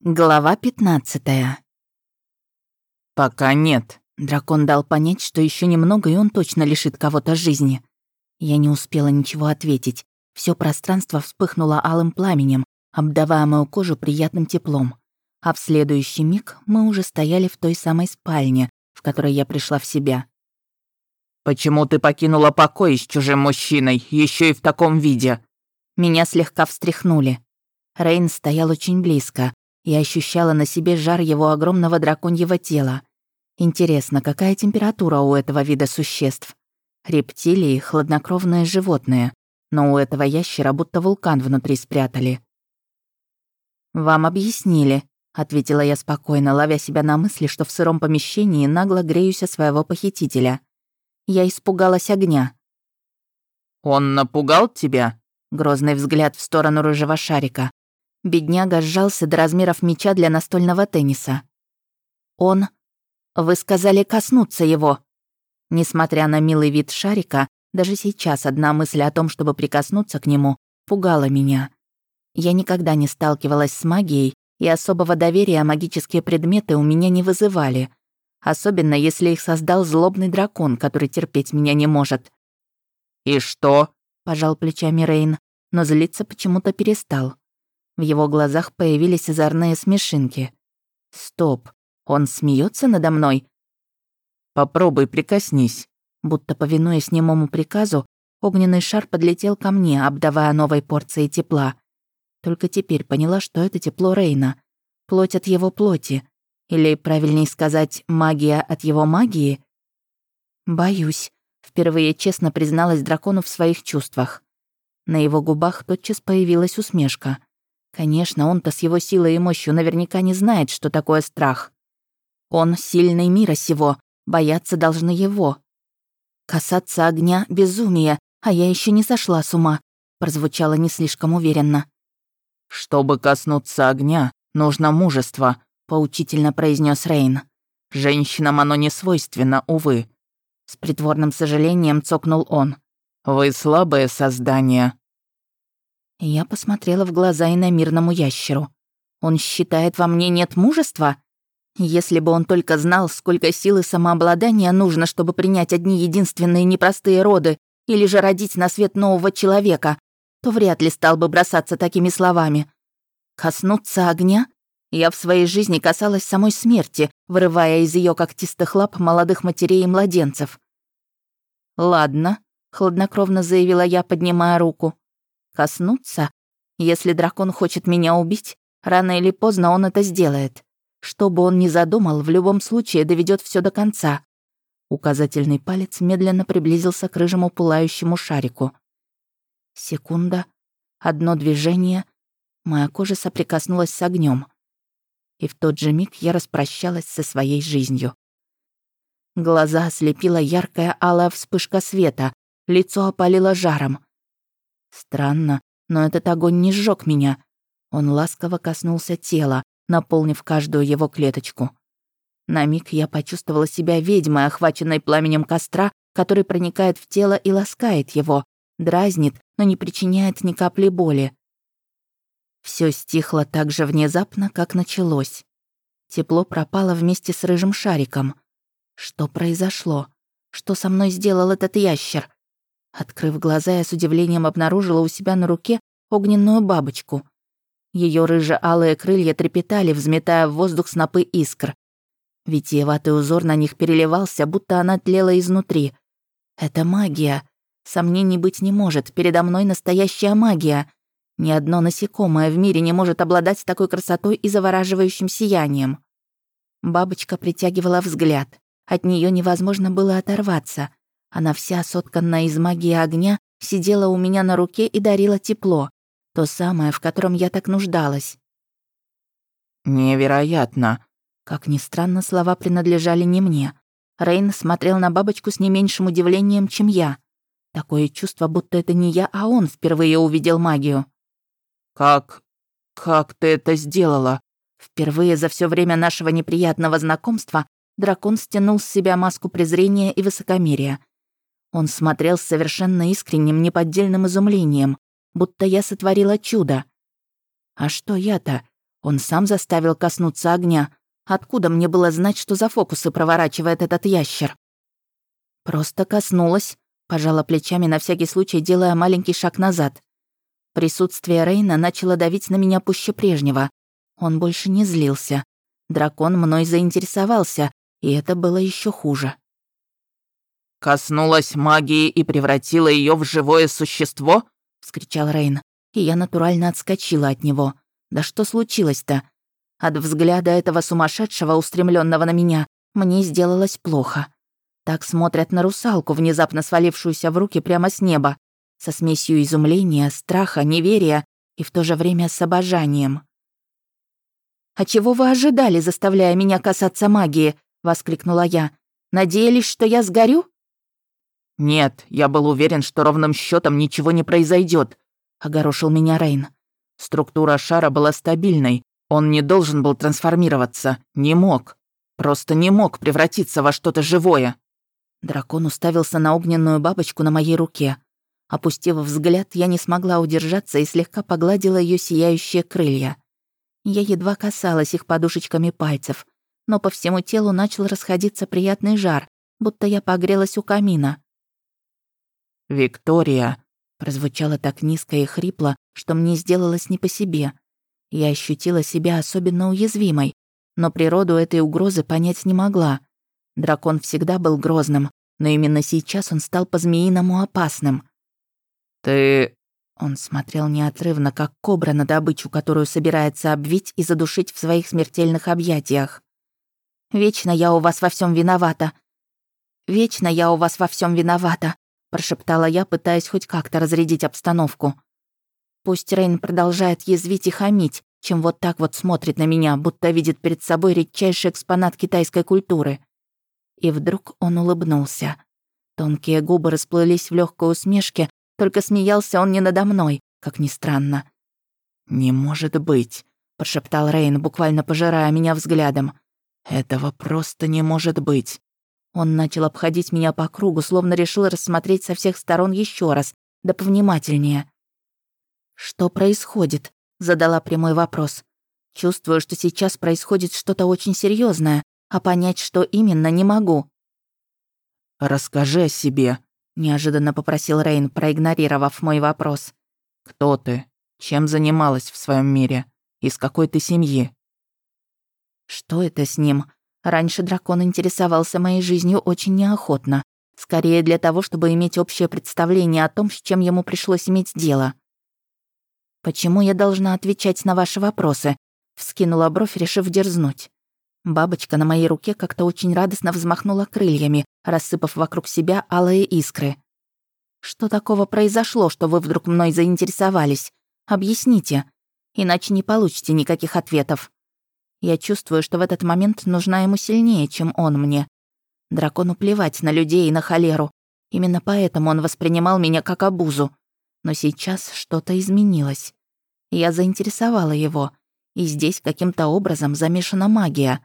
Глава 15 «Пока нет». Дракон дал понять, что еще немного, и он точно лишит кого-то жизни. Я не успела ничего ответить. Все пространство вспыхнуло алым пламенем, обдавая мою кожу приятным теплом. А в следующий миг мы уже стояли в той самой спальне, в которой я пришла в себя. «Почему ты покинула покой с чужим мужчиной, еще и в таком виде?» Меня слегка встряхнули. Рейн стоял очень близко, я ощущала на себе жар его огромного драконьего тела. Интересно, какая температура у этого вида существ? Рептилии — хладнокровные животные, но у этого ящера будто вулкан внутри спрятали. «Вам объяснили», — ответила я спокойно, ловя себя на мысли, что в сыром помещении нагло греюсь о своего похитителя. Я испугалась огня. «Он напугал тебя?» Грозный взгляд в сторону рыжего шарика. Бедняга сжался до размеров мяча для настольного тенниса. Он... Вы сказали коснуться его. Несмотря на милый вид шарика, даже сейчас одна мысль о том, чтобы прикоснуться к нему, пугала меня. Я никогда не сталкивалась с магией, и особого доверия магические предметы у меня не вызывали. Особенно, если их создал злобный дракон, который терпеть меня не может. «И что?» — пожал плечами Рейн, но злиться почему-то перестал. В его глазах появились озорные смешинки. «Стоп, он смеется надо мной?» «Попробуй прикоснись». Будто повинуясь немому приказу, огненный шар подлетел ко мне, обдавая новой порцией тепла. Только теперь поняла, что это тепло Рейна. Плоть от его плоти. Или, правильнее сказать, магия от его магии? Боюсь. Впервые честно призналась дракону в своих чувствах. На его губах тотчас появилась усмешка. Конечно, он-то с его силой и мощью наверняка не знает, что такое страх. Он сильный мира сего, бояться должны его. Касаться огня — безумие, а я еще не сошла с ума, прозвучало не слишком уверенно. «Чтобы коснуться огня, нужно мужество», — поучительно произнес Рейн. «Женщинам оно не свойственно, увы». С притворным сожалением цокнул он. «Вы слабое создание». Я посмотрела в глаза иномирному ящеру. Он считает, во мне нет мужества? Если бы он только знал, сколько сил и самообладания нужно, чтобы принять одни единственные непростые роды или же родить на свет нового человека, то вряд ли стал бы бросаться такими словами. Коснуться огня? Я в своей жизни касалась самой смерти, вырывая из ее когтистых лап молодых матерей и младенцев. «Ладно», — хладнокровно заявила я, поднимая руку. Коснуться? Если дракон хочет меня убить, рано или поздно он это сделает. Что бы он ни задумал, в любом случае доведет все до конца. Указательный палец медленно приблизился к рыжему пылающему шарику. Секунда, одно движение, моя кожа соприкоснулась с огнем, И в тот же миг я распрощалась со своей жизнью. Глаза ослепила яркая алая вспышка света, лицо опалило жаром. Странно, но этот огонь не сжег меня. Он ласково коснулся тела, наполнив каждую его клеточку. На миг я почувствовала себя ведьмой, охваченной пламенем костра, который проникает в тело и ласкает его, дразнит, но не причиняет ни капли боли. Все стихло так же внезапно, как началось. Тепло пропало вместе с рыжим шариком. Что произошло? Что со мной сделал этот ящер? Открыв глаза, я с удивлением обнаружила у себя на руке огненную бабочку. Ее рыже-алые крылья трепетали, взметая в воздух снопы искр. Витиеватый узор на них переливался, будто она тлела изнутри. Это магия. Сомнений быть не может, передо мной настоящая магия. Ни одно насекомое в мире не может обладать такой красотой и завораживающим сиянием. Бабочка притягивала взгляд. От нее невозможно было оторваться. Она вся, сотканная из магии огня, сидела у меня на руке и дарила тепло. То самое, в котором я так нуждалась. «Невероятно!» Как ни странно, слова принадлежали не мне. Рейн смотрел на бабочку с не меньшим удивлением, чем я. Такое чувство, будто это не я, а он впервые увидел магию. «Как... как ты это сделала?» Впервые за все время нашего неприятного знакомства дракон стянул с себя маску презрения и высокомерия. Он смотрел с совершенно искренним, неподдельным изумлением, будто я сотворила чудо. А что я-то? Он сам заставил коснуться огня. Откуда мне было знать, что за фокусы проворачивает этот ящер? Просто коснулась, пожала плечами на всякий случай, делая маленький шаг назад. Присутствие Рейна начало давить на меня пуще прежнего. Он больше не злился. Дракон мной заинтересовался, и это было еще хуже. «Коснулась магии и превратила ее в живое существо?» — вскричал Рейн, и я натурально отскочила от него. «Да что случилось-то?» От взгляда этого сумасшедшего, устремленного на меня, мне сделалось плохо. Так смотрят на русалку, внезапно свалившуюся в руки прямо с неба, со смесью изумления, страха, неверия и в то же время с обожанием. «А чего вы ожидали, заставляя меня касаться магии?» — воскликнула я. «Надеялись, что я сгорю?» «Нет, я был уверен, что ровным счетом ничего не произойдет, огорошил меня Рейн. Структура шара была стабильной, он не должен был трансформироваться, не мог. Просто не мог превратиться во что-то живое. Дракон уставился на огненную бабочку на моей руке. Опустив взгляд, я не смогла удержаться и слегка погладила ее сияющие крылья. Я едва касалась их подушечками пальцев, но по всему телу начал расходиться приятный жар, будто я погрелась у камина. «Виктория», — прозвучало так низко и хрипло, что мне сделалось не по себе. Я ощутила себя особенно уязвимой, но природу этой угрозы понять не могла. Дракон всегда был грозным, но именно сейчас он стал по-змеиному опасным. «Ты...» Он смотрел неотрывно, как кобра на добычу, которую собирается обвить и задушить в своих смертельных объятиях. «Вечно я у вас во всем виновата. Вечно я у вас во всем виновата», прошептала я, пытаясь хоть как-то разрядить обстановку. Пусть Рейн продолжает язвить и хамить, чем вот так вот смотрит на меня, будто видит перед собой редчайший экспонат китайской культуры. И вдруг он улыбнулся. Тонкие губы расплылись в легкой усмешке, только смеялся он не надо мной, как ни странно. «Не может быть», — прошептал Рейн, буквально пожирая меня взглядом. «Этого просто не может быть». Он начал обходить меня по кругу, словно решил рассмотреть со всех сторон еще раз, да повнимательнее. «Что происходит?» — задала прямой вопрос. Чувствую, что сейчас происходит что-то очень серьезное, а понять, что именно, не могу. «Расскажи о себе», — неожиданно попросил Рейн, проигнорировав мой вопрос. «Кто ты? Чем занималась в своем мире? Из какой ты семьи?» Что это с ним? Раньше дракон интересовался моей жизнью очень неохотно. Скорее для того, чтобы иметь общее представление о том, с чем ему пришлось иметь дело. «Почему я должна отвечать на ваши вопросы?» Вскинула бровь, решив дерзнуть. Бабочка на моей руке как-то очень радостно взмахнула крыльями, рассыпав вокруг себя алые искры. «Что такого произошло, что вы вдруг мной заинтересовались? Объясните. Иначе не получите никаких ответов». Я чувствую, что в этот момент нужна ему сильнее, чем он мне. Дракону плевать на людей и на холеру. Именно поэтому он воспринимал меня как обузу. Но сейчас что-то изменилось. Я заинтересовала его, и здесь каким-то образом замешана магия.